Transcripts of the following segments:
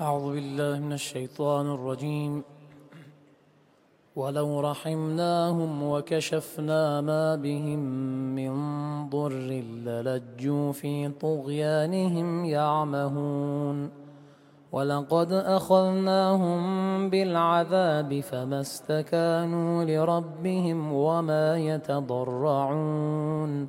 أعوذ بالله من الشيطان الرجيم. ولو رحمناهم وكشفنا ما بهم من ضر للجوا في طغيانهم يعمهون. ولقد أخذناهم بالعذاب فما استكانوا لربهم وما يتضرعون.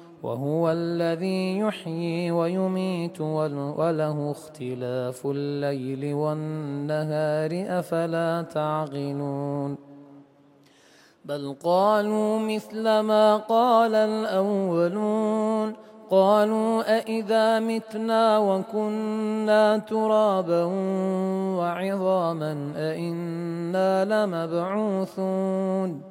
وهو الذي يحيي ويميت وله اختلاف الليل والنهار أفلا تعقلون بل قالوا مثل ما قال الأولون قالوا أإذا متنا وكنا ترابا وعظاما أإنا لمبعوثون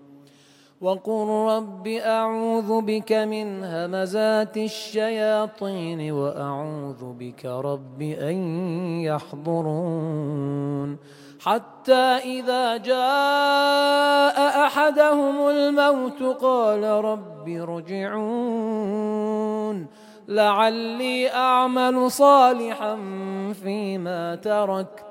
وقل رب أعوذ بك من همزات الشياطين وأعوذ بك رب أن يحضرون حتى إذا جاء أحدهم الموت قال رب ارجعون لعلي أعمل صالحا فيما تركت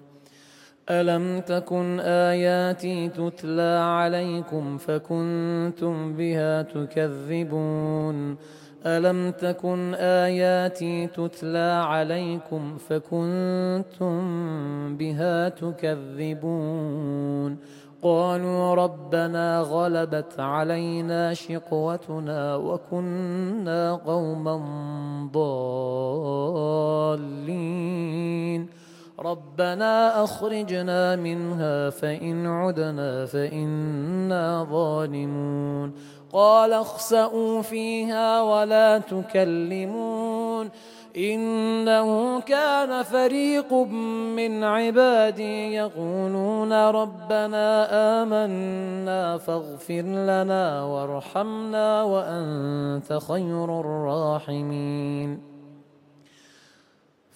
ألم تكن آياتي تتلى عليكم فكنتم بها تكذبون ألم تكن آياتي تتلى عليكم فكنتم بها تكذبون قالوا ربنا غلبت علينا شقوتنا وكنا قوما ضالين ربنا أخرجنا منها فإن عدنا فإنا ظالمون. قال اخسأوا فيها ولا تكلمون. إنه كان فريق من عبادي يقولون ربنا آمنا فاغفر لنا وارحمنا وأنت خير الراحمين.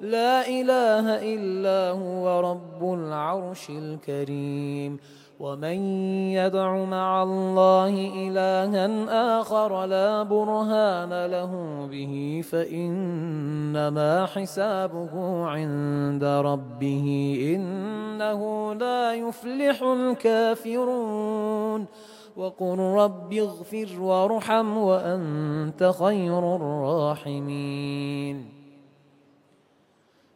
لا إله إلا هو رب العرش الكريم. ومن يدع مع الله إلها آخر لا برهان له به فإنما حسابه عند ربه إنه لا يفلح الكافرون. وقل رب اغفر وارحم وأنت خير الراحمين.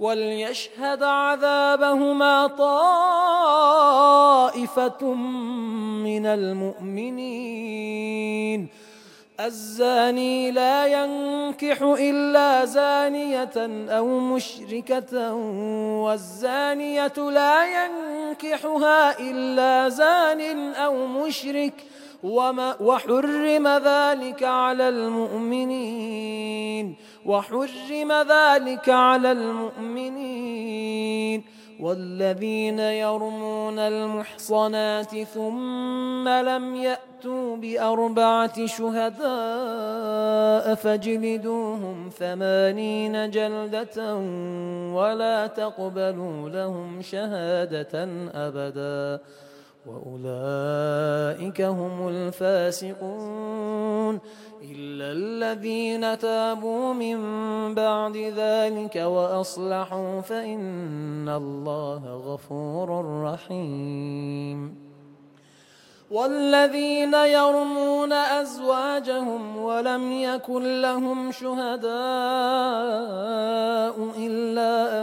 وليشهد عذابهما طائفة من المؤمنين. الزاني لا ينكح إلا زانية أو مشركة والزانية لا ينكحها إلا زان أو مشرك. وما وحرم ذلك على المؤمنين. وحرم ذلك على المؤمنين والذين يرمون المحصنات ثم لم يأتوا بأربعة شهداء فاجلدوهم ثمانين جلدة ولا تقبلوا لهم شهادة أبدا. وأولئك هم الفاسقون إلا الذين تابوا من بعد ذلك وأصلحوا فإن الله غفور رحيم والذين يرمون أزواجهم ولم يكن لهم شهداء إلا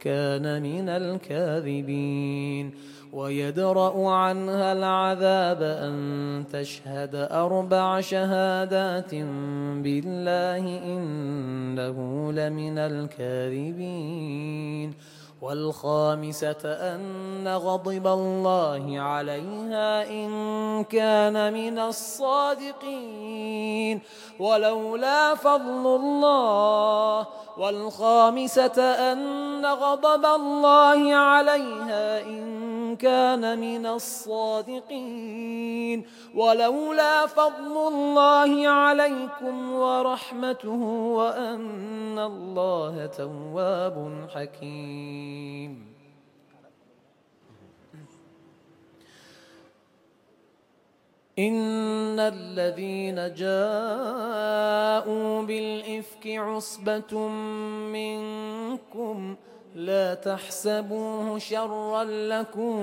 كان من الكاذبين ويدرأ عنها العذاب أن تشهد أربع شهادات بالله إنه لمن الكاذبين والخامسة أن غضب الله عليها إن كان من الصادقين. ولولا فضل الله. والخامسة أن غضب الله عليها إن كان من الصادقين. ولولا فضل الله عليكم ورحمته وأن الله تواب حكيم. إن الذين جاءوا بالإفك عصبة منكم لا تحسبوه شرا لكم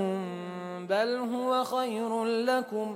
بل هو خير لكم.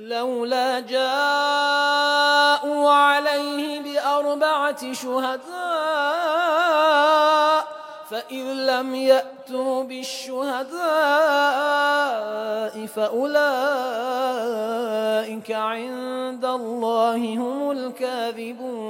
لولا جاءوا عليه بأربعة شهداء فإن لم يأتوا بالشهداء فأولئك عند الله هم الكاذبون.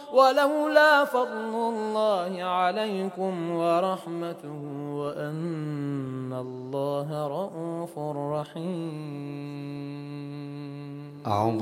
ولولا فضل الله عليكم ورحمته وأن الله رؤوف رحيم. أعوذ